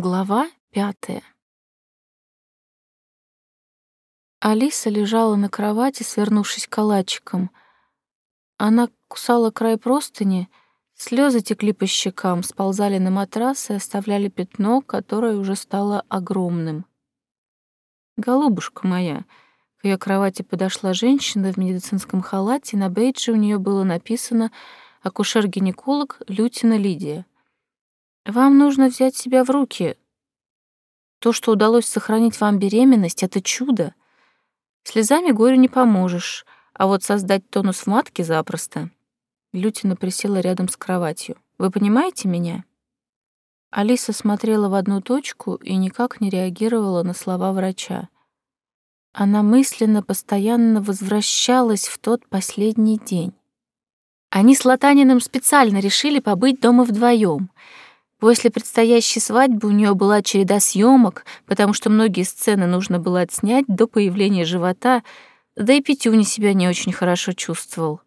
Глава пятая. Алиса лежала на кровати, свернувшись калачиком. Она кусала край простыни, слезы текли по щекам, сползали на матрас и оставляли пятно, которое уже стало огромным. «Голубушка моя», к ее кровати подошла женщина в медицинском халате, на бейдже у нее было написано «Акушер-гинеколог Лютина Лидия». Вам нужно взять себя в руки. То, что удалось сохранить вам беременность, — это чудо. Слезами горю не поможешь, а вот создать тонус в матке запросто. Лютина присела рядом с кроватью. Вы понимаете меня? Алиса смотрела в одну точку и никак не реагировала на слова врача. Она мысленно постоянно возвращалась в тот последний день. Они с Латаниным специально решили побыть дома вдвоем — После предстоящей свадьбы у нее была череда съемок, потому что многие сцены нужно было отснять до появления живота, да и Петюня себя не очень хорошо чувствовал.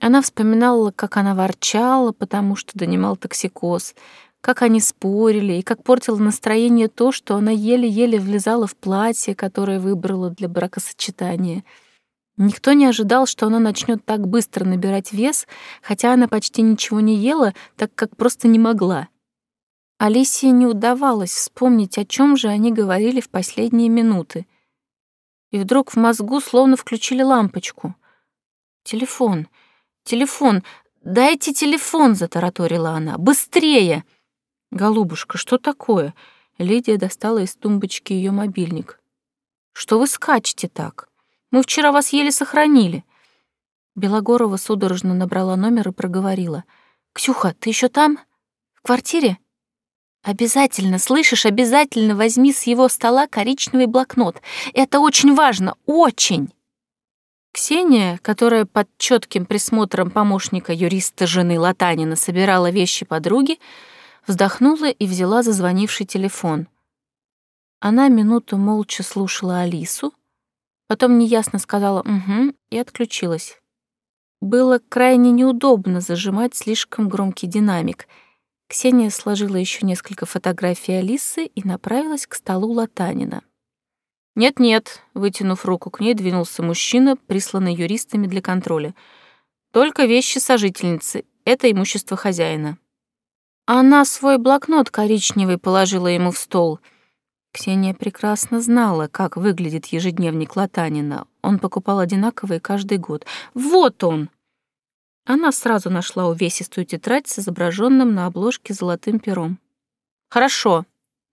Она вспоминала, как она ворчала, потому что донимал токсикоз, как они спорили и как портило настроение то, что она еле-еле влезала в платье, которое выбрала для бракосочетания. Никто не ожидал, что она начнет так быстро набирать вес, хотя она почти ничего не ела, так как просто не могла. Алисии не удавалось вспомнить, о чем же они говорили в последние минуты. И вдруг в мозгу словно включили лампочку. «Телефон, телефон, дайте телефон!» — затараторила она. «Быстрее!» «Голубушка, что такое?» Лидия достала из тумбочки ее мобильник. «Что вы скачете так? Мы вчера вас еле сохранили». Белогорова судорожно набрала номер и проговорила. «Ксюха, ты еще там? В квартире?» Обязательно, слышишь, обязательно возьми с его стола коричневый блокнот. Это очень важно, очень. Ксения, которая под четким присмотром помощника юриста жены Латанина собирала вещи подруги, вздохнула и взяла зазвонивший телефон. Она минуту молча слушала Алису, потом неясно сказала «угу» и отключилась. Было крайне неудобно зажимать слишком громкий динамик — Ксения сложила еще несколько фотографий Алисы и направилась к столу Латанина. «Нет-нет», — вытянув руку к ней, двинулся мужчина, присланный юристами для контроля. «Только вещи сожительницы. Это имущество хозяина». Она свой блокнот коричневый положила ему в стол. Ксения прекрасно знала, как выглядит ежедневник Латанина. Он покупал одинаковый каждый год. «Вот он!» Она сразу нашла увесистую тетрадь с изображенным на обложке золотым пером. «Хорошо,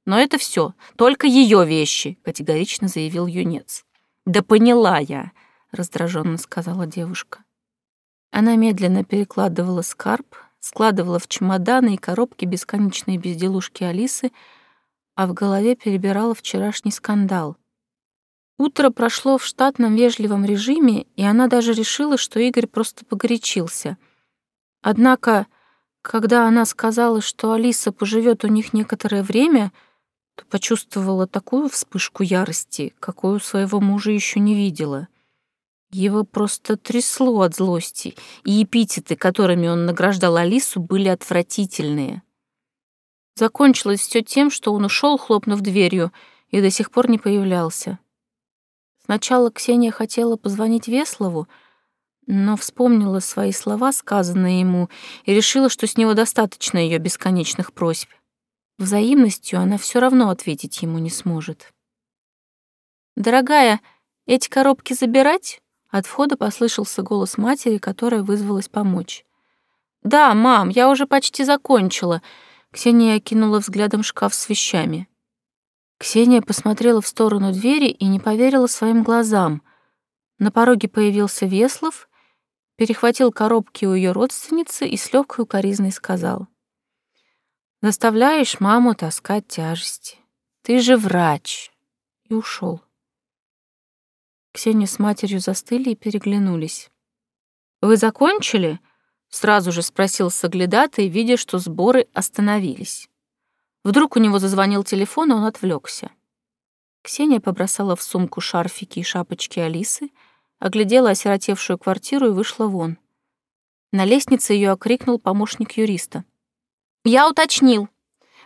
но это все, только ее вещи», — категорично заявил юнец. «Да поняла я», — раздраженно сказала девушка. Она медленно перекладывала скарб, складывала в чемоданы и коробки бесконечные безделушки Алисы, а в голове перебирала вчерашний скандал — Утро прошло в штатном вежливом режиме, и она даже решила, что Игорь просто погорячился. Однако, когда она сказала, что Алиса поживет у них некоторое время, то почувствовала такую вспышку ярости, какую своего мужа еще не видела. Его просто трясло от злости, и эпитеты, которыми он награждал Алису, были отвратительные. Закончилось все тем, что он ушел, хлопнув дверью, и до сих пор не появлялся. Сначала Ксения хотела позвонить Веслову, но вспомнила свои слова, сказанные ему, и решила, что с него достаточно ее бесконечных просьб. Взаимностью она все равно ответить ему не сможет. «Дорогая, эти коробки забирать?» От входа послышался голос матери, которая вызвалась помочь. «Да, мам, я уже почти закончила», — Ксения окинула взглядом шкаф с вещами. Ксения посмотрела в сторону двери и не поверила своим глазам. На пороге появился Веслов, перехватил коробки у ее родственницы и с легкой укоризной сказал. «Заставляешь маму таскать тяжести. Ты же врач!» И ушел. Ксения с матерью застыли и переглянулись. «Вы закончили?» — сразу же спросил соглядатый, видя, что сборы остановились. Вдруг у него зазвонил телефон, и он отвлекся. Ксения побросала в сумку шарфики и шапочки Алисы, оглядела осиротевшую квартиру и вышла вон. На лестнице ее окрикнул помощник юриста. «Я уточнил.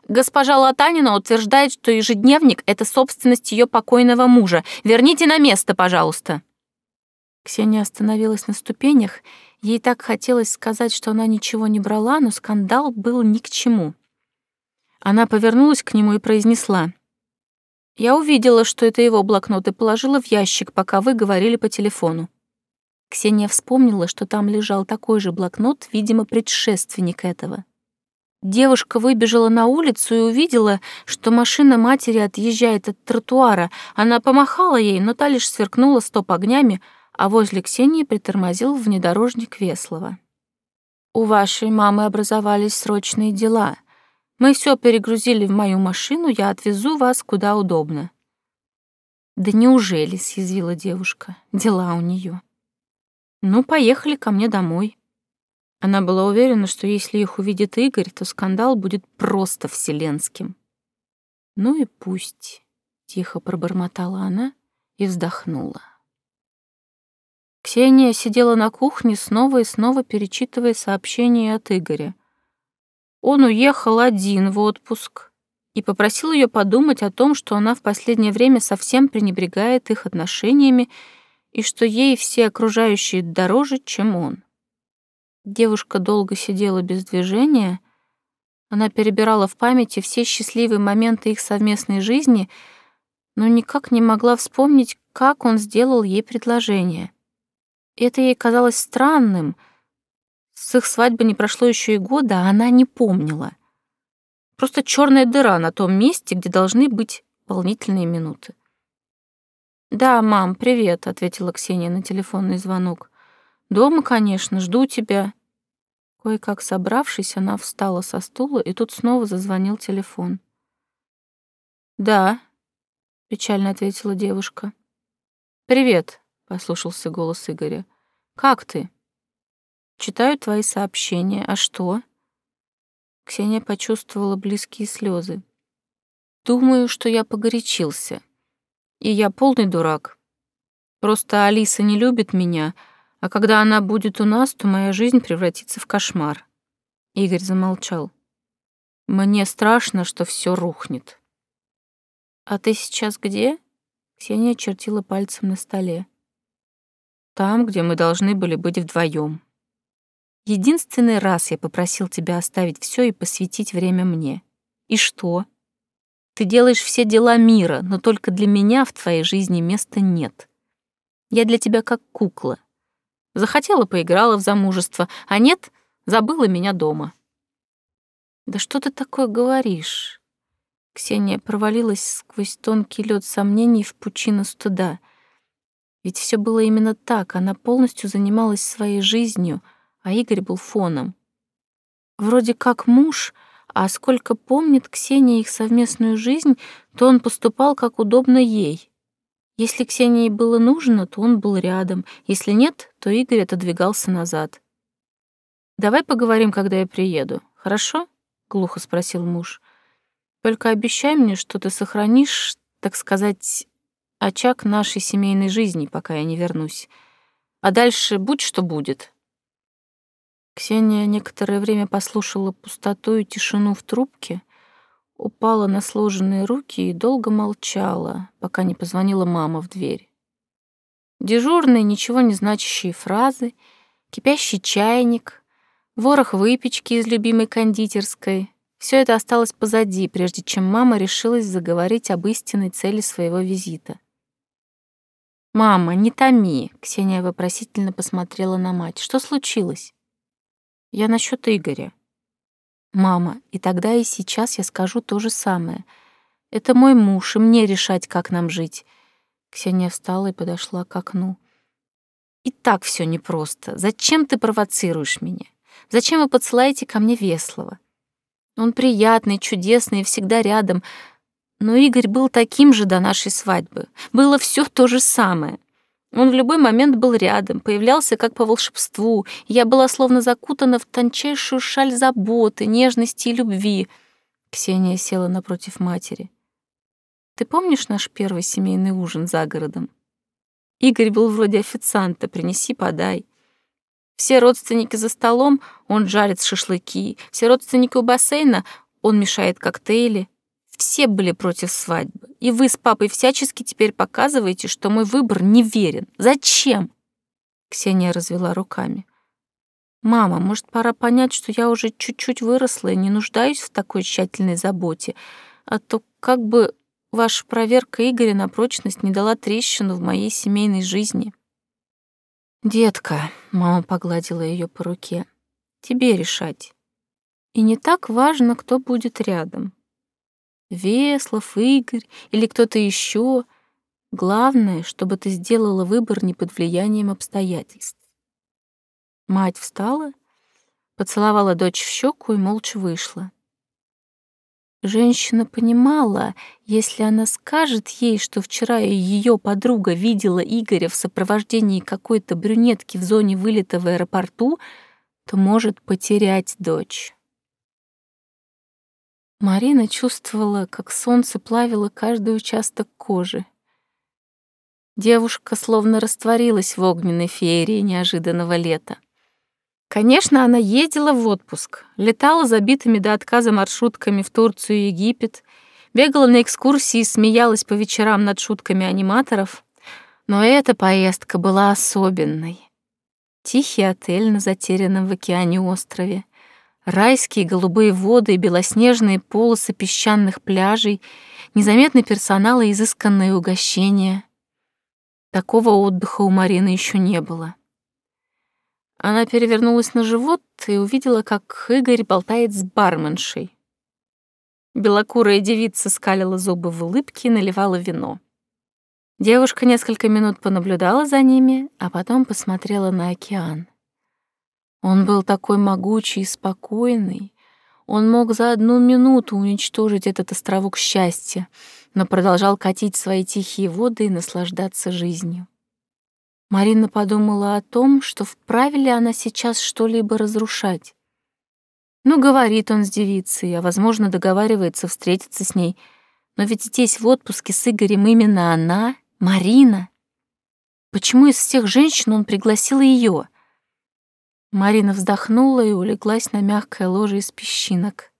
Госпожа Латанина утверждает, что ежедневник — это собственность ее покойного мужа. Верните на место, пожалуйста». Ксения остановилась на ступенях. Ей так хотелось сказать, что она ничего не брала, но скандал был ни к чему. Она повернулась к нему и произнесла. «Я увидела, что это его блокнот, и положила в ящик, пока вы говорили по телефону». Ксения вспомнила, что там лежал такой же блокнот, видимо, предшественник этого. Девушка выбежала на улицу и увидела, что машина матери отъезжает от тротуара. Она помахала ей, но та лишь сверкнула стоп-огнями, а возле Ксении притормозил внедорожник Веслова. «У вашей мамы образовались срочные дела. Мы все перегрузили в мою машину, я отвезу вас куда удобно». «Да неужели?» — съязвила девушка. «Дела у нее. «Ну, поехали ко мне домой». Она была уверена, что если их увидит Игорь, то скандал будет просто вселенским. «Ну и пусть», — тихо пробормотала она и вздохнула. Ксения сидела на кухне, снова и снова перечитывая сообщения от Игоря. Он уехал один в отпуск и попросил ее подумать о том, что она в последнее время совсем пренебрегает их отношениями и что ей все окружающие дороже, чем он. Девушка долго сидела без движения. Она перебирала в памяти все счастливые моменты их совместной жизни, но никак не могла вспомнить, как он сделал ей предложение. Это ей казалось странным. С их свадьбы не прошло еще и года, а она не помнила. Просто черная дыра на том месте, где должны быть волнительные минуты. «Да, мам, привет», — ответила Ксения на телефонный звонок. «Дома, конечно, жду тебя». Кое-как собравшись, она встала со стула, и тут снова зазвонил телефон. «Да», — печально ответила девушка. «Привет», послушался голос Игоря. Как ты? Читаю твои сообщения. А что? Ксения почувствовала близкие слезы. Думаю, что я погорячился. И я полный дурак. Просто Алиса не любит меня, а когда она будет у нас, то моя жизнь превратится в кошмар. Игорь замолчал. Мне страшно, что все рухнет. А ты сейчас где? Ксения чертила пальцем на столе. Там, где мы должны были быть вдвоем. Единственный раз я попросил тебя оставить все и посвятить время мне. И что? Ты делаешь все дела мира, но только для меня в твоей жизни места нет. Я для тебя как кукла. Захотела — поиграла в замужество, а нет — забыла меня дома. Да что ты такое говоришь? Ксения провалилась сквозь тонкий лед сомнений в пучину стыда. Ведь все было именно так, она полностью занималась своей жизнью, а Игорь был фоном. Вроде как муж, а сколько помнит Ксения их совместную жизнь, то он поступал как удобно ей. Если Ксении было нужно, то он был рядом, если нет, то Игорь отодвигался назад. «Давай поговорим, когда я приеду, хорошо?» — глухо спросил муж. «Только обещай мне, что ты сохранишь, так сказать, очаг нашей семейной жизни, пока я не вернусь. А дальше будь что будет. Ксения некоторое время послушала пустоту и тишину в трубке, упала на сложенные руки и долго молчала, пока не позвонила мама в дверь. Дежурные, ничего не значащие фразы, кипящий чайник, ворох выпечки из любимой кондитерской — все это осталось позади, прежде чем мама решилась заговорить об истинной цели своего визита. «Мама, не томи!» — Ксения вопросительно посмотрела на мать. «Что случилось?» «Я насчет Игоря». «Мама, и тогда и сейчас я скажу то же самое. Это мой муж, и мне решать, как нам жить». Ксения встала и подошла к окну. «И так все непросто. Зачем ты провоцируешь меня? Зачем вы подсылаете ко мне Веслова? Он приятный, чудесный и всегда рядом, но Игорь был таким же до нашей свадьбы. Было все то же самое. Он в любой момент был рядом, появлялся как по волшебству. Я была словно закутана в тончайшую шаль заботы, нежности и любви. Ксения села напротив матери. «Ты помнишь наш первый семейный ужин за городом? Игорь был вроде официанта, принеси, подай. Все родственники за столом, он жарит шашлыки. Все родственники у бассейна, он мешает коктейли. Все были против свадьбы. И вы с папой всячески теперь показываете, что мой выбор неверен. Зачем? Ксения развела руками. «Мама, может, пора понять, что я уже чуть-чуть выросла и не нуждаюсь в такой тщательной заботе, а то как бы ваша проверка Игоря на прочность не дала трещину в моей семейной жизни». «Детка», — мама погладила ее по руке, — «тебе решать. И не так важно, кто будет рядом. Веслов, Игорь или кто-то еще. Главное, чтобы ты сделала выбор не под влиянием обстоятельств». Мать встала, поцеловала дочь в щеку и молча вышла. Женщина понимала, если она скажет ей, что вчера ее подруга видела Игоря в сопровождении какой-то брюнетки в зоне вылета в аэропорту, то может потерять дочь. Марина чувствовала, как солнце плавило каждый участок кожи. Девушка словно растворилась в огненной феерии неожиданного лета. Конечно, она ездила в отпуск, летала забитыми до отказа маршрутками в Турцию и Египет, бегала на экскурсии и смеялась по вечерам над шутками аниматоров. Но эта поездка была особенной. Тихий отель на затерянном в океане острове, райские голубые воды белоснежные полосы песчаных пляжей, незаметный персонал и изысканные угощения. Такого отдыха у Марины еще не было. Она перевернулась на живот и увидела, как Игорь болтает с барменшей. Белокурая девица скалила зубы в улыбке и наливала вино. Девушка несколько минут понаблюдала за ними, а потом посмотрела на океан. Он был такой могучий и спокойный. Он мог за одну минуту уничтожить этот островок счастья, но продолжал катить свои тихие воды и наслаждаться жизнью. Марина подумала о том, что вправе ли она сейчас что-либо разрушать. Ну, говорит он с девицей, а, возможно, договаривается встретиться с ней. Но ведь здесь в отпуске с Игорем именно она, Марина. Почему из всех женщин он пригласил ее? Марина вздохнула и улеглась на мягкое ложе из песчинок.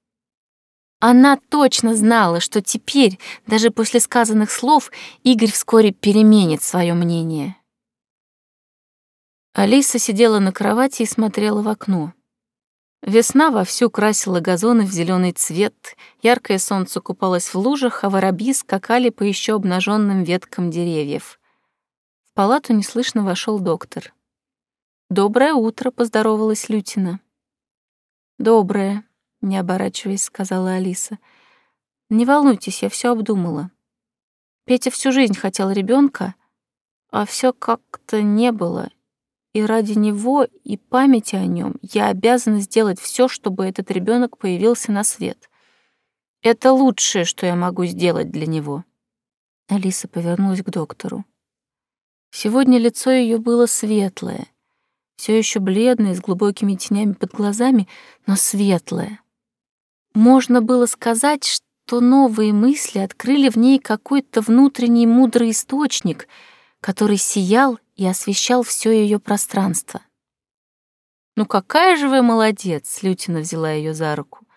Она точно знала, что теперь, даже после сказанных слов, Игорь вскоре переменит свое мнение. Алиса сидела на кровати и смотрела в окно. Весна вовсю красила газоны в зеленый цвет, яркое солнце купалось в лужах, а воробьи скакали по еще обнаженным веткам деревьев. В палату неслышно вошел доктор. «Доброе утро», — поздоровалась Лютина. «Доброе», — не оборачиваясь, сказала Алиса. «Не волнуйтесь, я все обдумала. Петя всю жизнь хотел ребенка, а все как-то не было, и ради него и памяти о нем я обязана сделать все, чтобы этот ребенок появился на свет. Это лучшее, что я могу сделать для него. Алиса повернулась к доктору. Сегодня лицо ее было светлое, все еще бледное, с глубокими тенями под глазами, но светлое. Можно было сказать, что новые мысли открыли в ней какой-то внутренний мудрый источник, который сиял и освещал все ее пространство. «Ну какая же вы молодец!» — Лютина взяла ее за руку.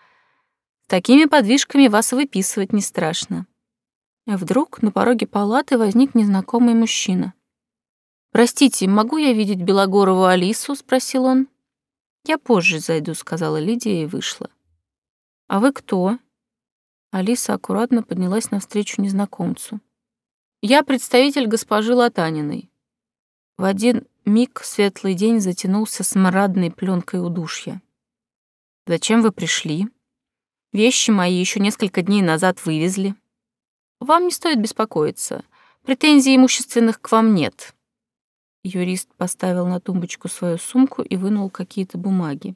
«Такими подвижками вас выписывать не страшно». А вдруг на пороге палаты возник незнакомый мужчина. «Простите, могу я видеть Белогорову Алису?» — спросил он. «Я позже зайду», — сказала Лидия и вышла. «А вы кто?» Алиса аккуратно поднялась навстречу незнакомцу. «Я представитель госпожи Латаниной. В один миг светлый день затянулся смрадной пленкой удушья. «Зачем вы пришли? Вещи мои еще несколько дней назад вывезли. Вам не стоит беспокоиться. Претензий имущественных к вам нет». Юрист поставил на тумбочку свою сумку и вынул какие-то бумаги.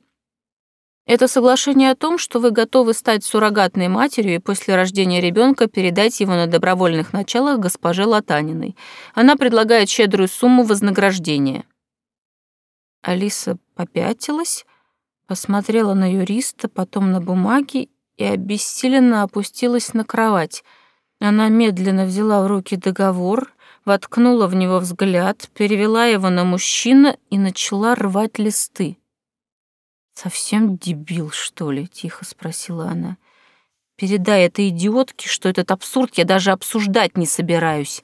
Это соглашение о том, что вы готовы стать суррогатной матерью и после рождения ребенка передать его на добровольных началах госпоже Латаниной. Она предлагает щедрую сумму вознаграждения. Алиса попятилась, посмотрела на юриста, потом на бумаги и обессиленно опустилась на кровать. Она медленно взяла в руки договор, воткнула в него взгляд, перевела его на мужчину и начала рвать листы. «Совсем дебил, что ли?» — тихо спросила она. Передай этой идиотке, что этот абсурд я даже обсуждать не собираюсь.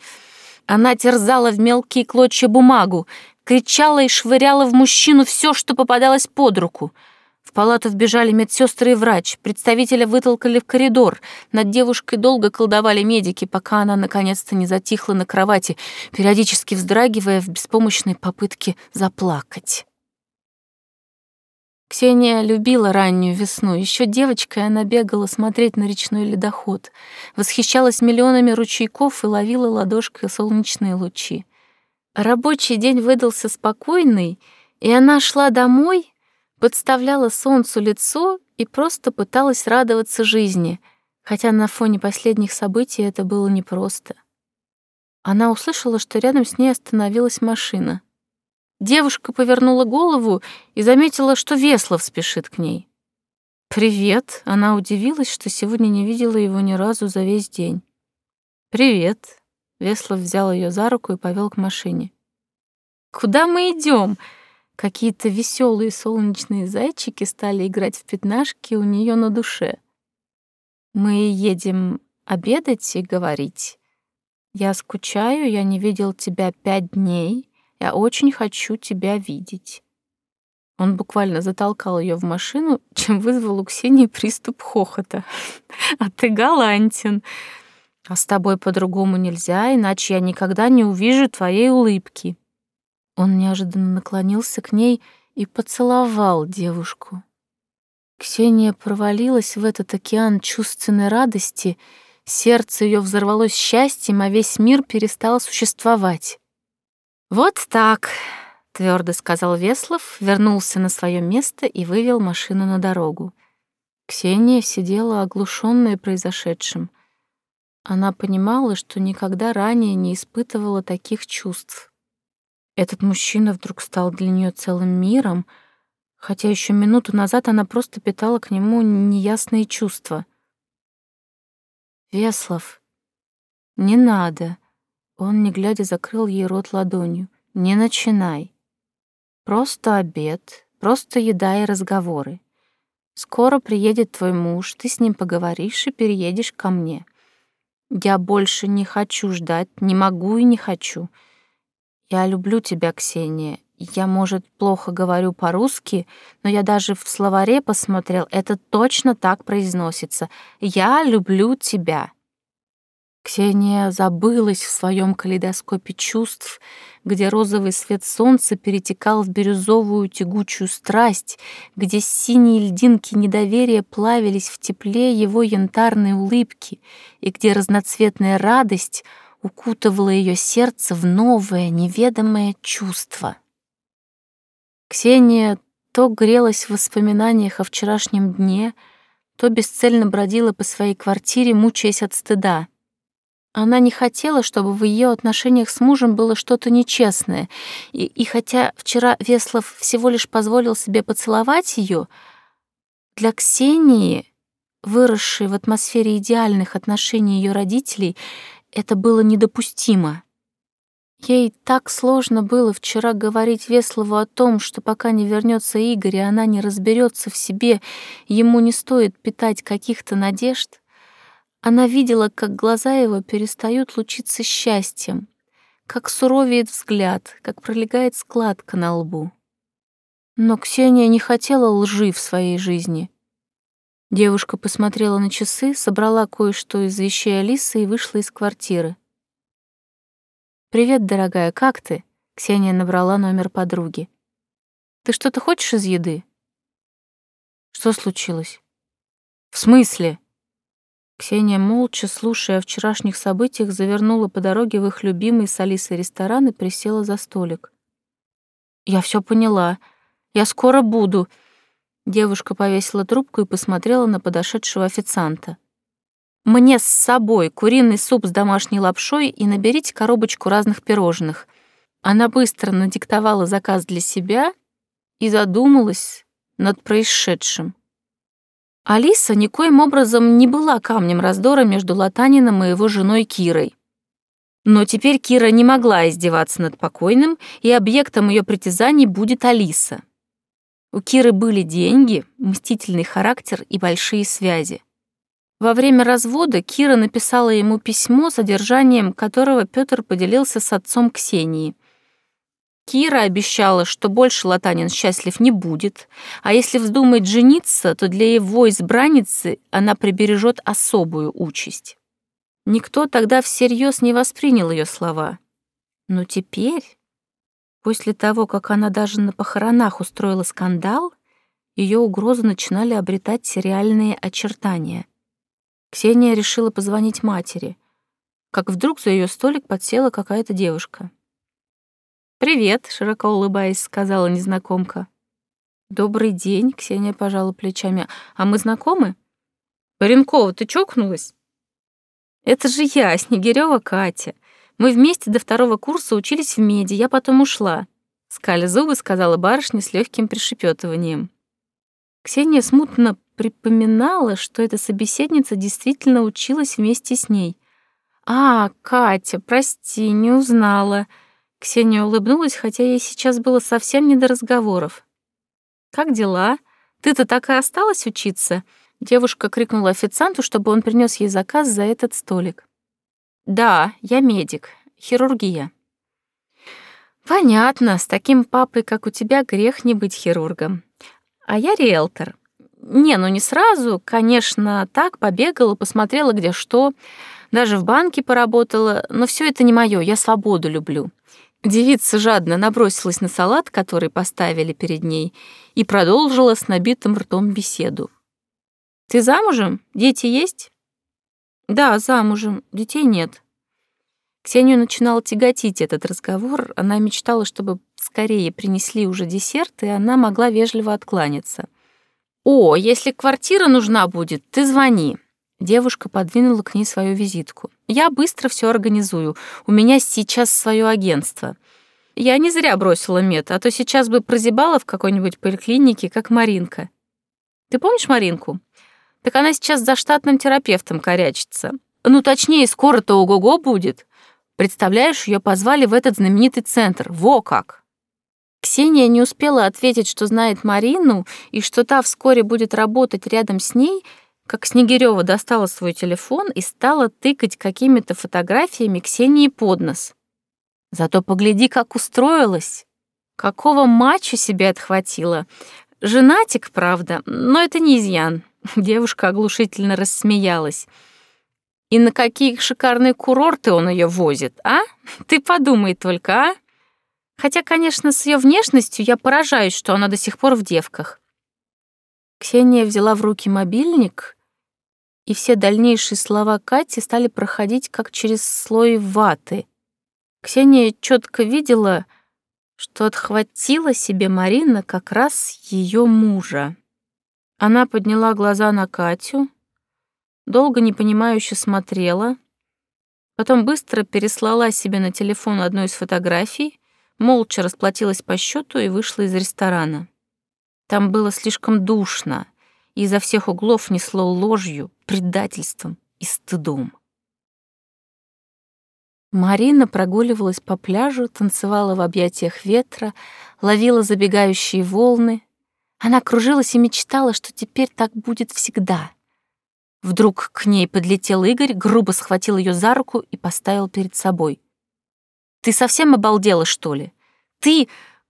Она терзала в мелкие клочья бумагу, кричала и швыряла в мужчину все, что попадалось под руку — палату вбежали медсестры и врач. Представителя вытолкали в коридор. Над девушкой долго колдовали медики, пока она наконец-то не затихла на кровати, периодически вздрагивая в беспомощной попытке заплакать. Ксения любила раннюю весну. Еще девочкой она бегала смотреть на речной ледоход, восхищалась миллионами ручейков и ловила ладошкой солнечные лучи. Рабочий день выдался спокойный, и она шла домой, подставляла солнцу лицо и просто пыталась радоваться жизни, хотя на фоне последних событий это было непросто. Она услышала, что рядом с ней остановилась машина. Девушка повернула голову и заметила, что Веслов спешит к ней. «Привет!» — она удивилась, что сегодня не видела его ни разу за весь день. «Привет!» — Веслов взял ее за руку и повел к машине. «Куда мы идем? Какие-то веселые солнечные зайчики стали играть в пятнашки у нее на душе. Мы едем обедать и говорить. Я скучаю, я не видел тебя пять дней, я очень хочу тебя видеть. Он буквально затолкал ее в машину, чем вызвал у Ксении приступ хохота. «А ты галантен. А с тобой по-другому нельзя, иначе я никогда не увижу твоей улыбки». Он неожиданно наклонился к ней и поцеловал девушку. Ксения провалилась в этот океан чувственной радости, сердце ее взорвалось счастьем, а весь мир перестал существовать. «Вот так», — твердо сказал Веслов, вернулся на свое место и вывел машину на дорогу. Ксения сидела оглушенная произошедшим. Она понимала, что никогда ранее не испытывала таких чувств. Этот мужчина вдруг стал для нее целым миром, хотя еще минуту назад она просто питала к нему неясные чувства. «Веслов, не надо!» Он, не глядя, закрыл ей рот ладонью. «Не начинай. Просто обед, просто еда и разговоры. Скоро приедет твой муж, ты с ним поговоришь и переедешь ко мне. Я больше не хочу ждать, не могу и не хочу. Я люблю тебя, Ксения. Я, может, плохо говорю по-русски, но я даже в словаре посмотрел, это точно так произносится. Я люблю тебя. Ксения забылась в своем калейдоскопе чувств, где розовый свет солнца перетекал в бирюзовую тягучую страсть, где синие льдинки недоверия плавились в тепле его янтарной улыбки, и где разноцветная радость — укутывало ее сердце в новое, неведомое чувство. Ксения то грелась в воспоминаниях о вчерашнем дне, то бесцельно бродила по своей квартире, мучаясь от стыда. Она не хотела, чтобы в ее отношениях с мужем было что-то нечестное, и, и хотя вчера Веслов всего лишь позволил себе поцеловать ее, для Ксении, выросшей в атмосфере идеальных отношений ее родителей, это было недопустимо. Ей так сложно было вчера говорить Веслову о том, что пока не вернется Игорь, и она не разберется в себе, ему не стоит питать каких-то надежд. Она видела, как глаза его перестают лучиться счастьем, как суровеет взгляд, как пролегает складка на лбу. Но Ксения не хотела лжи в своей жизни. Девушка посмотрела на часы, собрала кое-что из вещей Алисы и вышла из квартиры. «Привет, дорогая, как ты?» Ксения набрала номер подруги. «Ты что-то хочешь из еды?» «Что случилось?» «В смысле?» Ксения, молча слушая о вчерашних событиях, завернула по дороге в их любимый с Алисой ресторан и присела за столик. «Я все поняла. Я скоро буду», Девушка повесила трубку и посмотрела на подошедшего официанта. «Мне с собой куриный суп с домашней лапшой и наберите коробочку разных пирожных». Она быстро надиктовала заказ для себя и задумалась над происшедшим. Алиса никоим образом не была камнем раздора между Латанином и его женой Кирой. Но теперь Кира не могла издеваться над покойным, и объектом ее притязаний будет Алиса. У Киры были деньги, мстительный характер и большие связи. Во время развода Кира написала ему письмо, содержанием которого Петр поделился с отцом Ксении. Кира обещала, что больше Латанин счастлив не будет, а если вздумает жениться, то для его избранницы она прибережет особую участь. Никто тогда всерьез не воспринял ее слова. Но теперь, после того, как она даже на похоронах устроила скандал, ее угрозы начинали обретать реальные очертания. Ксения решила позвонить матери, как вдруг за ее столик подсела какая-то девушка. «Привет», — широко улыбаясь, сказала незнакомка. «Добрый день», — Ксения пожала плечами. «А мы знакомы?» «Паренкова, ты чокнулась?» «Это же я, Снегирёва Катя. Мы вместе до второго курса учились в меди, я потом ушла», — скали зубы, сказала барышня с легким пришепетыванием. Ксения смутно припоминала, что эта собеседница действительно училась вместе с ней. «А, Катя, прости, не узнала». Ксения улыбнулась, хотя ей сейчас было совсем не до разговоров. «Как дела? Ты-то так и осталась учиться?» Девушка крикнула официанту, чтобы он принес ей заказ за этот столик. «Да, я медик. Хирургия». «Понятно, с таким папой, как у тебя, грех не быть хирургом. А я риэлтор. Не, ну не сразу, конечно, так побегала, посмотрела где что, даже в банке поработала, но все это не мое, я свободу люблю. Девица жадно набросилась на салат, который поставили перед ней, и продолжила с набитым ртом беседу. «Ты замужем? Дети есть?» «Да, замужем. Детей нет». Ксению начинал тяготить этот разговор. Она мечтала, чтобы скорее принесли уже десерт, и она могла вежливо откланяться. «О, если квартира нужна будет, ты звони». Девушка подвинула к ней свою визитку. «Я быстро все организую. У меня сейчас свое агентство. Я не зря бросила мед, а то сейчас бы прозябала в какой-нибудь поликлинике, как Маринка. Ты помнишь Маринку? Так она сейчас за штатным терапевтом корячится. Ну, точнее, скоро-то ого-го будет. Представляешь, ее позвали в этот знаменитый центр. Во как!» Ксения не успела ответить, что знает Марину и что та вскоре будет работать рядом с ней, как Снегирева достала свой телефон и стала тыкать какими-то фотографиями Ксении под нос. Зато погляди, как устроилась. Какого мачо себе отхватила. Женатик, правда, но это не изъян. Девушка оглушительно рассмеялась. И на какие шикарные курорты он ее возит, а? Ты подумай только, а? Хотя, конечно, с ее внешностью я поражаюсь, что она до сих пор в девках. Ксения взяла в руки мобильник, и все дальнейшие слова Кати стали проходить как через слой ваты. Ксения четко видела, что отхватила себе Марина как раз ее мужа. Она подняла глаза на Катю, долго непонимающе смотрела, потом быстро переслала себе на телефон одну из фотографий, молча расплатилась по счету и вышла из ресторана. Там было слишком душно, и изо всех углов несло ложью, предательством и стыдом. Марина прогуливалась по пляжу, танцевала в объятиях ветра, ловила забегающие волны. Она кружилась и мечтала, что теперь так будет всегда. Вдруг к ней подлетел Игорь, грубо схватил ее за руку и поставил перед собой. Ты совсем обалдела, что ли? Ты...»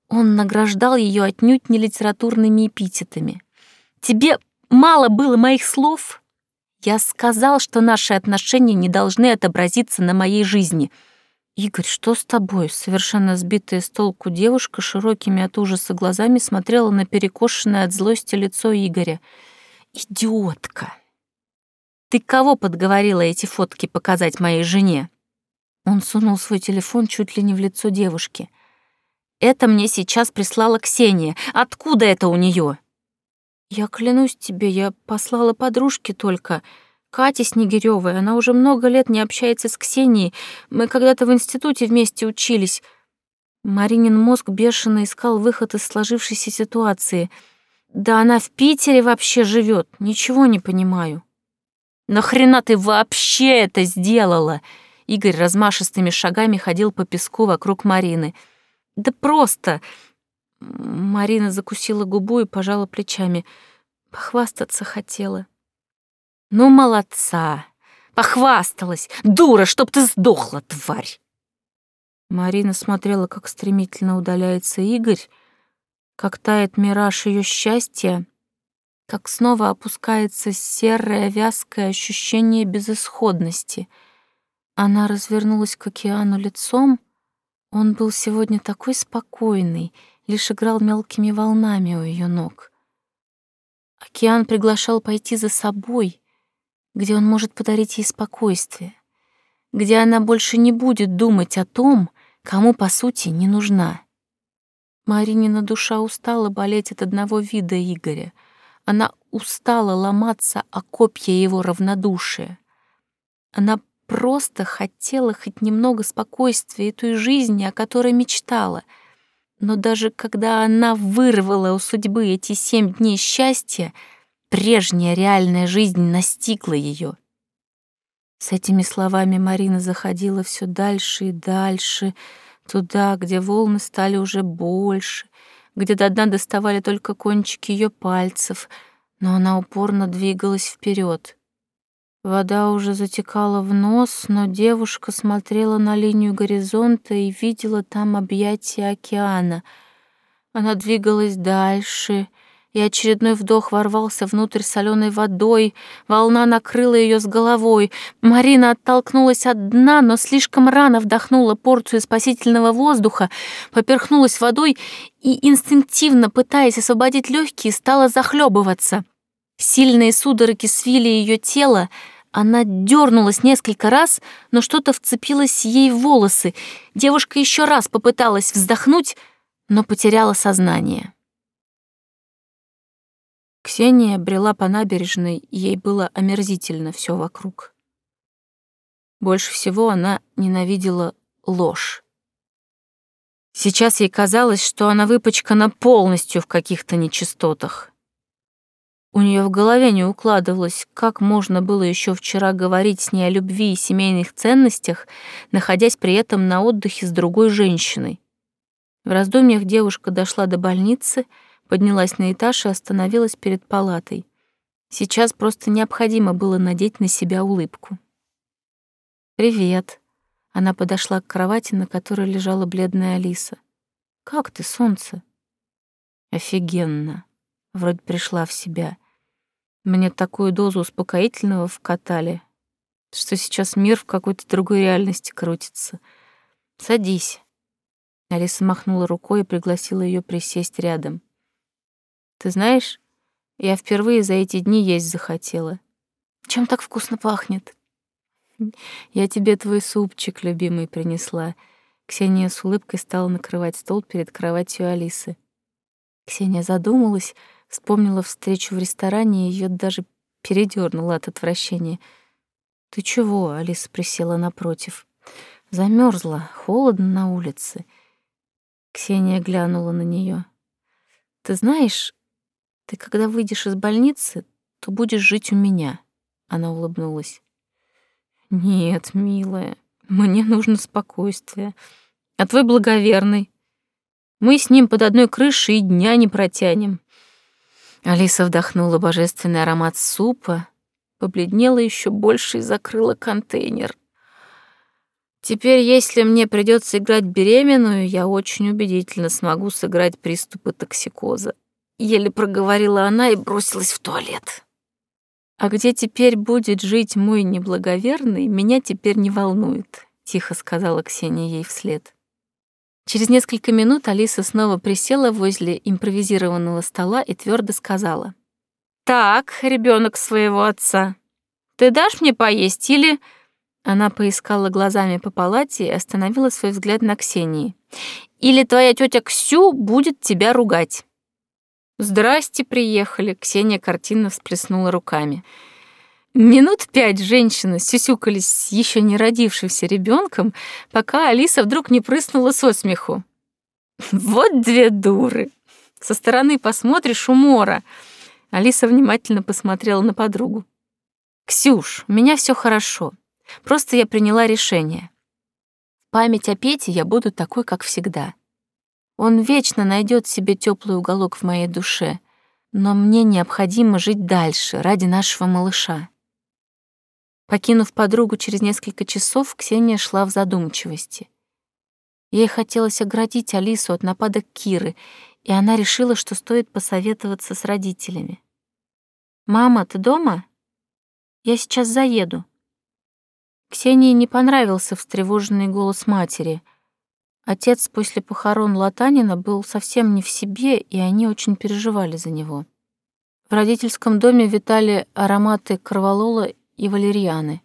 Он награждал ее отнюдь не литературными эпитетами. «Тебе мало было моих слов? Я сказал, что наши отношения не должны отобразиться на моей жизни». «Игорь, что с тобой?» Совершенно сбитая с толку девушка широкими от ужаса глазами смотрела на перекошенное от злости лицо Игоря. «Идиотка! Ты кого подговорила эти фотки показать моей жене?» Он сунул свой телефон чуть ли не в лицо девушки. «Это мне сейчас прислала Ксения. Откуда это у нее? «Я клянусь тебе, я послала подружке только. Кате Снегирёвой. Она уже много лет не общается с Ксенией. Мы когда-то в институте вместе учились». Маринин мозг бешено искал выход из сложившейся ситуации. «Да она в Питере вообще живет. Ничего не понимаю». «Нахрена ты вообще это сделала?» Игорь размашистыми шагами ходил по песку вокруг Марины. «Да просто...» Марина закусила губу и пожала плечами. «Похвастаться хотела». Ну, молодца! Похвасталась! Дура, чтоб ты сдохла, тварь!» Марина смотрела, как стремительно удаляется Игорь, как тает мираж ее счастья, как снова опускается серое вязкое ощущение безысходности. Она развернулась к океану лицом. Он был сегодня такой спокойный, лишь играл мелкими волнами у ее ног. Океан приглашал пойти за собой, где он может подарить ей спокойствие, где она больше не будет думать о том, кому, по сути, не нужна. Маринина душа устала болеть от одного вида Игоря. Она устала ломаться о копья его равнодушия. Она просто хотела хоть немного спокойствия и той жизни, о которой мечтала. Но даже когда она вырвала у судьбы эти семь дней счастья, прежняя реальная жизнь настигла ее. С этими словами Марина заходила все дальше и дальше, туда, где волны стали уже больше, где до дна доставали только кончики ее пальцев, но она упорно двигалась вперед. Вода уже затекала в нос, но девушка смотрела на линию горизонта и видела там объятия океана. Она двигалась дальше — и очередной вдох ворвался внутрь соленой водой, волна накрыла ее с головой. Марина оттолкнулась от дна, но слишком рано вдохнула порцию спасительного воздуха, поперхнулась водой и, инстинктивно пытаясь освободить легкие, стала захлебываться. Сильные судороги свили ее тело, она дернулась несколько раз, но что-то вцепилось ей в волосы. Девушка еще раз попыталась вздохнуть, но потеряла сознание. Ксения брела по набережной, ей было омерзительно все вокруг. Больше всего она ненавидела ложь. Сейчас ей казалось, что она выпачкана полностью в каких-то нечистотах. У нее в голове не укладывалось, как можно было еще вчера говорить с ней о любви и семейных ценностях, находясь при этом на отдыхе с другой женщиной. В раздумьях девушка дошла до больницы — поднялась на этаж и остановилась перед палатой. Сейчас просто необходимо было надеть на себя улыбку. «Привет». Она подошла к кровати, на которой лежала бледная Алиса. «Как ты, солнце?» «Офигенно». Вроде пришла в себя. Мне такую дозу успокоительного вкатали, что сейчас мир в какой-то другой реальности крутится. Садись. Алиса махнула рукой и пригласила ее присесть рядом. Ты знаешь, я впервые за эти дни есть захотела. Чем так вкусно пахнет? Я тебе твой супчик, любимый, принесла. Ксения с улыбкой стала накрывать стол перед кроватью Алисы. Ксения задумалась, вспомнила встречу в ресторане, и её даже передёрнуло от отвращения. «Ты чего?» — Алиса присела напротив. Замерзла, холодно на улице. Ксения глянула на неё. «Ты знаешь, ты когда выйдешь из больницы, то будешь жить у меня. Она улыбнулась. Нет, милая, мне нужно спокойствие. А твой благоверный? Мы с ним под одной крышей и дня не протянем. Алиса вдохнула божественный аромат супа, побледнела еще больше и закрыла контейнер. Теперь, если мне придется играть беременную, я очень убедительно смогу сыграть приступы токсикоза. Еле проговорила она и бросилась в туалет. А где теперь будет жить мой неблаговерный, меня теперь не волнует, тихо сказала Ксения ей вслед. Через несколько минут Алиса снова присела возле импровизированного стола и твердо сказала: "Так, ребенок своего отца, ты дашь мне поесть или Она поискала глазами по палате и остановила свой взгляд на Ксении. Или твоя тетя Ксю будет тебя ругать. «Здрасте, приехали!» — Ксения картинно всплеснула руками. Минут пять женщины сюсюкались с еще не родившимся ребенком, пока Алиса вдруг не прыснула со смеху. «Вот две дуры! Со стороны посмотришь умора!» Алиса внимательно посмотрела на подругу. «Ксюш, у меня все хорошо. Просто я приняла решение. Память о Пете я буду такой, как всегда. Он вечно найдет себе теплый уголок в моей душе, но мне необходимо жить дальше ради нашего малыша. Покинув подругу через несколько часов, Ксения шла в задумчивости. Ей хотелось оградить Алису от нападок Киры, и она решила, что стоит посоветоваться с родителями. «Мама, ты дома? Я сейчас заеду». Ксении не понравился встревоженный голос матери. Отец после похорон Латанина был совсем не в себе, и они очень переживали за него. В родительском доме витали ароматы корвалола и валерьяны.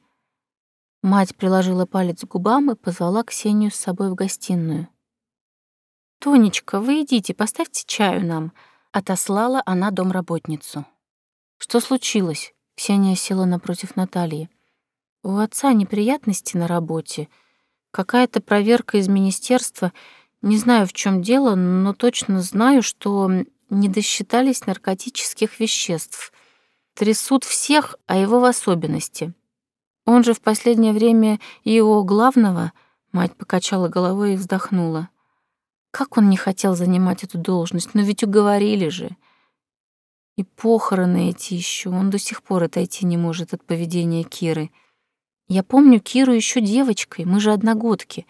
Мать приложила палец к губам и позвала Ксению с собой в гостиную. «Тонечка, вы идите, поставьте чаю нам», — отослала она домработницу. «Что случилось?» — Ксения села напротив Натальи. «У отца неприятности на работе. Какая-то проверка из министерства. Не знаю, в чем дело, но точно знаю, что не досчитались наркотических веществ. Трясут всех, а его в особенности. Он же в последнее время его главного, мать покачала головой и вздохнула. Как он не хотел занимать эту должность, но ведь уговорили же. И похороны эти еще, он до сих пор отойти не может от поведения Киры. Я помню Киру еще девочкой, мы же одногодки.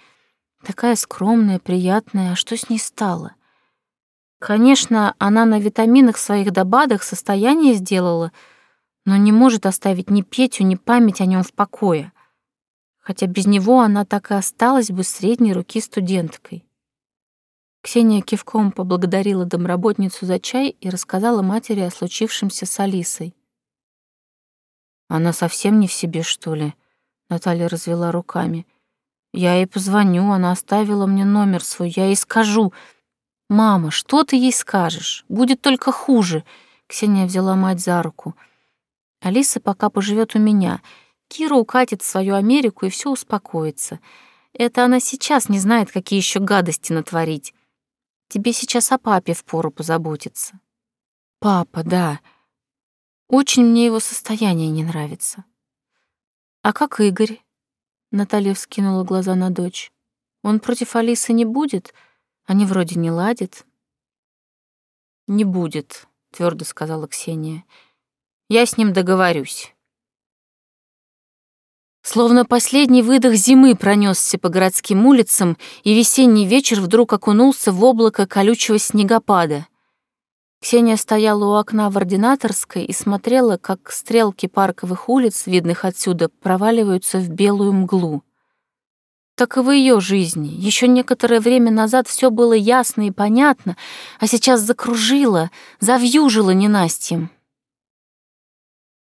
Такая скромная, приятная, а что с ней стало? Конечно, она на витаминах своих добадах состояние сделала — но не может оставить ни Петю, ни память о нем в покое. Хотя без него она так и осталась бы средней руки студенткой. Ксения кивком поблагодарила домработницу за чай и рассказала матери о случившемся с Алисой. «Она совсем не в себе, что ли?» Наталья развела руками. «Я ей позвоню, она оставила мне номер свой, я ей скажу. Мама, что ты ей скажешь? Будет только хуже». Ксения взяла мать за руку. Алиса пока поживет у меня. Кира укатит в свою Америку, и все успокоится. Это она сейчас не знает, какие еще гадости натворить. Тебе сейчас о папе впору позаботиться. Папа, да. Очень мне его состояние не нравится. А как Игорь? Наталья вскинула глаза на дочь. Он против Алисы не будет? Они вроде не ладят. Не будет, твердо сказала Ксения. Я с ним договорюсь. Словно последний выдох зимы пронесся по городским улицам, и весенний вечер вдруг окунулся в облако колючего снегопада. Ксения стояла у окна в ординаторской и смотрела, как стрелки парковых улиц, видных отсюда, проваливаются в белую мглу. Так и в ее жизни. Еще некоторое время назад все было ясно и понятно, а сейчас закружило, завьюжило ненастьем.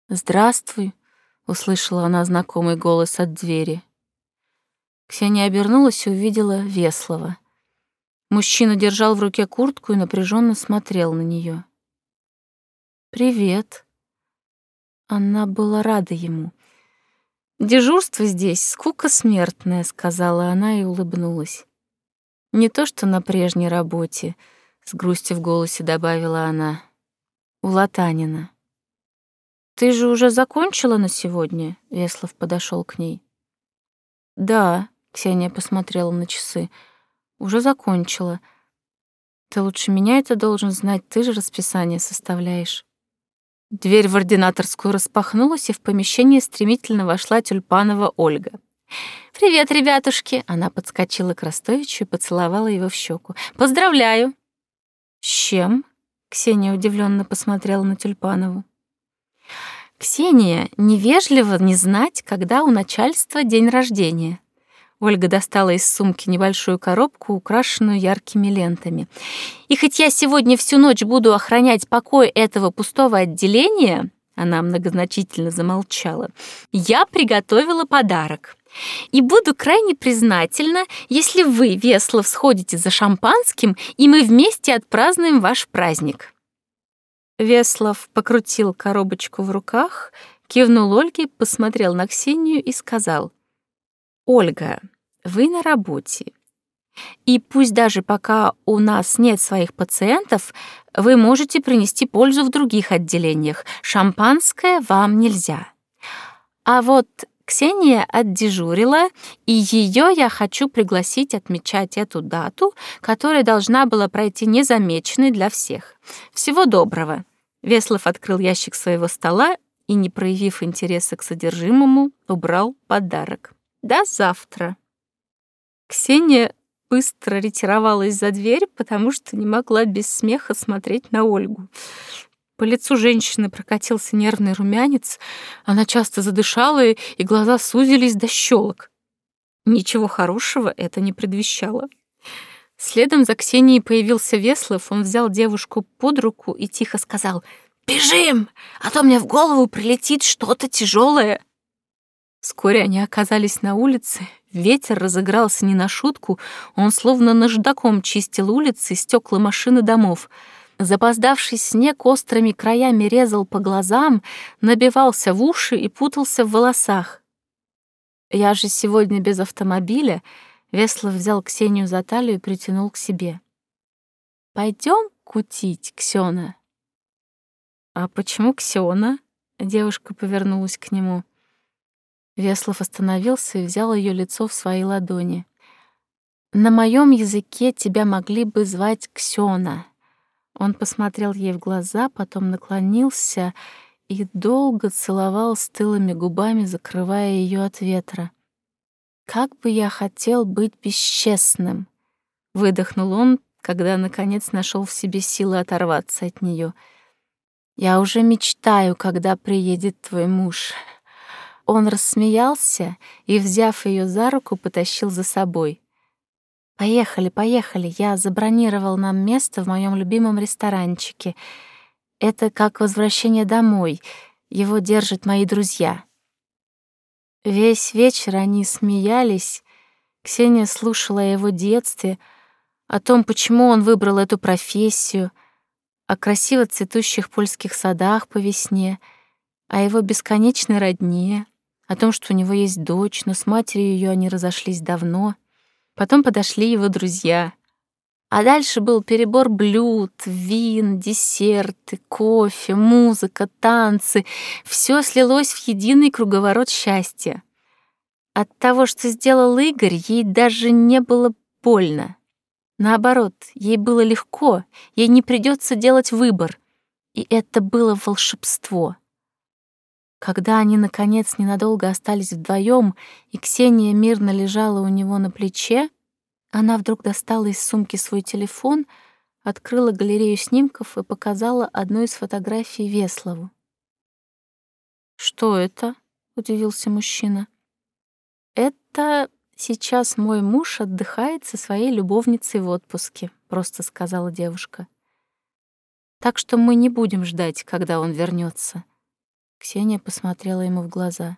«Здравствуй», — услышала она знакомый голос от двери. Ксения обернулась и увидела Веслова. Мужчина держал в руке куртку и напряженно смотрел на нее. «Привет». Она была рада ему. «Дежурство здесь, скука смертная», — сказала она и улыбнулась. «Не то что на прежней работе», — с грустью в голосе добавила она. «У Латанина». «Ты же уже закончила на сегодня?» — Веслов подошел к ней. «Да», — Ксения посмотрела на часы, — «уже закончила. Ты лучше меня это должен знать, ты же расписание составляешь». Дверь в ординаторскую распахнулась, и в помещение стремительно вошла Тюльпанова Ольга. «Привет, ребятушки!» Она подскочила к Ростовичу и поцеловала его в щеку. «Поздравляю!» «С чем?» Ксения удивленно посмотрела на Тюльпанову. Ксения, невежливо не знать, когда у начальства день рождения. Ольга достала из сумки небольшую коробку, украшенную яркими лентами. И хоть я сегодня всю ночь буду охранять покой этого пустого отделения, она многозначительно замолчала. Я приготовила подарок. И буду крайне признательна, если вы, Веслов, сходите за шампанским, и мы вместе отпразднуем ваш праздник. Веслов покрутил коробочку в руках, кивнул Ольге, посмотрел на Ксению и сказал, «Ольга, вы на работе. И пусть даже пока у нас нет своих пациентов, вы можете принести пользу в других отделениях. Шампанское вам нельзя. А вот Ксения отдежурила, и ее я хочу пригласить отмечать эту дату, которая должна была пройти незамеченной для всех. Всего доброго. Веслов открыл ящик своего стола и, не проявив интереса к содержимому, убрал подарок. «До завтра». Ксения быстро ретировалась за дверь, потому что не могла без смеха смотреть на Ольгу. По лицу женщины прокатился нервный румянец, она часто задышала, и глаза сузились до щелок. Ничего хорошего это не предвещало. Следом за Ксенией появился Веслов, он взял девушку под руку и тихо сказал «Бежим, а то мне в голову прилетит что-то тяжелое». Вскоре они оказались на улице, ветер разыгрался не на шутку, он словно наждаком чистил улицы, стекла машины домов. Запоздавший снег острыми краями резал по глазам, набивался в уши и путался в волосах. Я же сегодня без автомобиля. Веслов взял Ксению за талию и притянул к себе. Пойдем кутить, Ксена. А почему Ксена? Девушка повернулась к нему. Веслов остановился и взял ее лицо в свои ладони. На моем языке тебя могли бы звать Ксена. Он посмотрел ей в глаза, потом наклонился и долго целовал стылыми губами, закрывая ее от ветра. «Как бы я хотел быть бесчестным!» — выдохнул он, когда, наконец, нашел в себе силы оторваться от нее. «Я уже мечтаю, когда приедет твой муж». Он рассмеялся и, взяв ее за руку, потащил за собой. «Поехали, поехали, я забронировал нам место в моем любимом ресторанчике». Это как возвращение домой. Его держат мои друзья. Весь вечер они смеялись. Ксения слушала о его детстве, о том, почему он выбрал эту профессию, о красиво цветущих польских садах по весне, о его бесконечной родне, о том, что у него есть дочь, но с матерью ее они разошлись давно. Потом подошли его друзья — а дальше был перебор блюд, вин, десерты, кофе, музыка, танцы. Все слилось в единый круговорот счастья. От того, что сделал Игорь, ей даже не было больно. Наоборот, ей было легко, ей не придется делать выбор. И это было волшебство. Когда они, наконец, ненадолго остались вдвоем, и Ксения мирно лежала у него на плече, она вдруг достала из сумки свой телефон, открыла галерею снимков и показала одну из фотографий Веслову. «Что это?» — удивился мужчина. «Это сейчас мой муж отдыхает со своей любовницей в отпуске», — просто сказала девушка. «Так что мы не будем ждать, когда он вернется. Ксения посмотрела ему в глаза.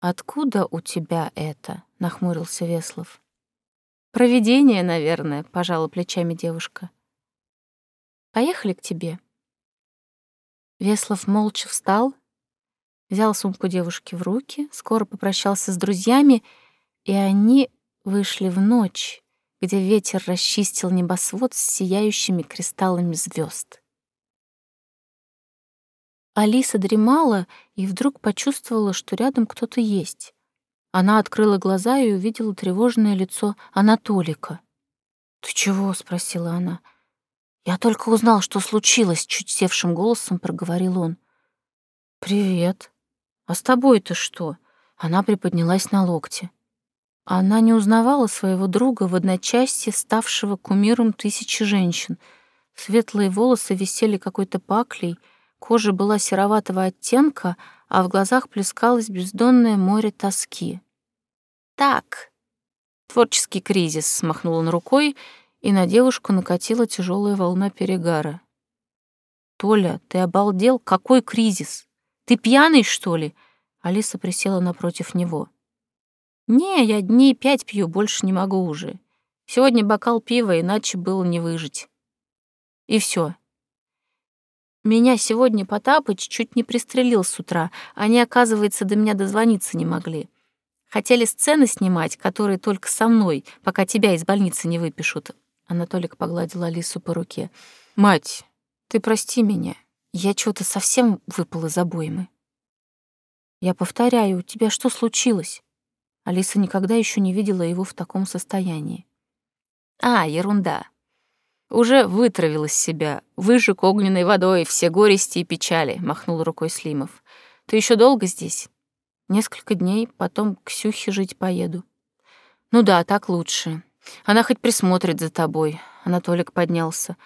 «Откуда у тебя это?» — нахмурился Веслов. Провидение, наверное, пожала плечами девушка. Поехали к тебе. Веслов молча встал, взял сумку девушки в руки, скоро попрощался с друзьями, и они вышли в ночь, где ветер расчистил небосвод с сияющими кристаллами звезд. Алиса дремала и вдруг почувствовала, что рядом кто-то есть. Она открыла глаза и увидела тревожное лицо Анатолика. «Ты чего?» — спросила она. «Я только узнал, что случилось», — чуть севшим голосом проговорил он. «Привет. А с тобой-то что?» Она приподнялась на локте. Она не узнавала своего друга в одночасье, ставшего кумиром тысячи женщин. Светлые волосы висели какой-то паклей, кожа была сероватого оттенка, а в глазах плескалось бездонное море тоски. «Так, творческий кризис», — смахнул он рукой, и на девушку накатила тяжелая волна перегара. «Толя, ты обалдел? Какой кризис? Ты пьяный, что ли?» Алиса присела напротив него. «Не, я дней пять пью, больше не могу уже. Сегодня бокал пива, иначе было не выжить. И все. Меня сегодня Потапыч чуть не пристрелил с утра. Они, оказывается, до меня дозвониться не могли. Хотели сцены снимать, которые только со мной, пока тебя из больницы не выпишут. Анатолик погладил Алису по руке. Мать, ты прости меня. Я что-то совсем выпал из обоймы. Я повторяю, у тебя что случилось? Алиса никогда еще не видела его в таком состоянии. А, ерунда. Уже вытравил из себя, выжег огненной водой все горести и печали, махнул рукой Слимов. Ты еще долго здесь? Несколько дней, потом к Сюхе жить поеду. Ну да, так лучше. Она хоть присмотрит за тобой. Анатолик поднялся.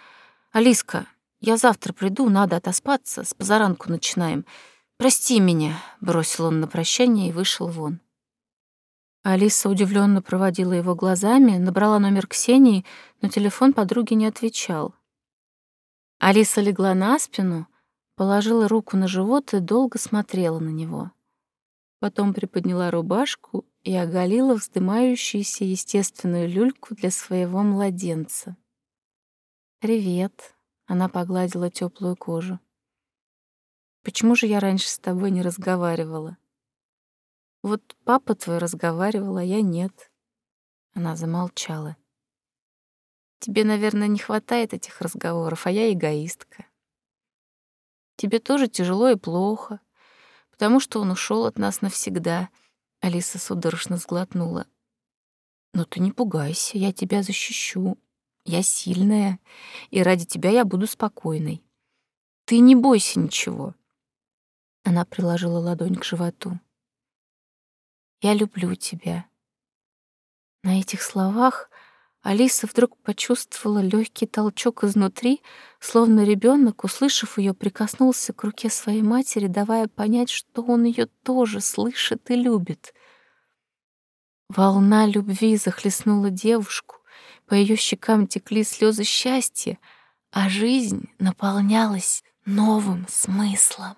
Алиска, я завтра приду, надо отоспаться, с позаранку начинаем. Прости меня, бросил он на прощание и вышел вон. Алиса удивленно проводила его глазами, набрала номер Ксении, но телефон подруги не отвечал. Алиса легла на спину, положила руку на живот и долго смотрела на него. Потом приподняла рубашку и оголила вздымающуюся естественную люльку для своего младенца. «Привет», — она погладила теплую кожу. «Почему же я раньше с тобой не разговаривала?» Вот папа твой разговаривал, а я нет. Она замолчала. Тебе, наверное, не хватает этих разговоров, а я эгоистка. Тебе тоже тяжело и плохо, потому что он ушел от нас навсегда. Алиса судорожно сглотнула. Но ты не пугайся, я тебя защищу. Я сильная, и ради тебя я буду спокойной. Ты не бойся ничего. Она приложила ладонь к животу. Я люблю тебя. На этих словах Алиса вдруг почувствовала легкий толчок изнутри, словно ребенок, услышав ее, прикоснулся к руке своей матери, давая понять, что он ее тоже слышит и любит. Волна любви захлестнула девушку, по ее щекам текли слезы счастья, а жизнь наполнялась новым смыслом.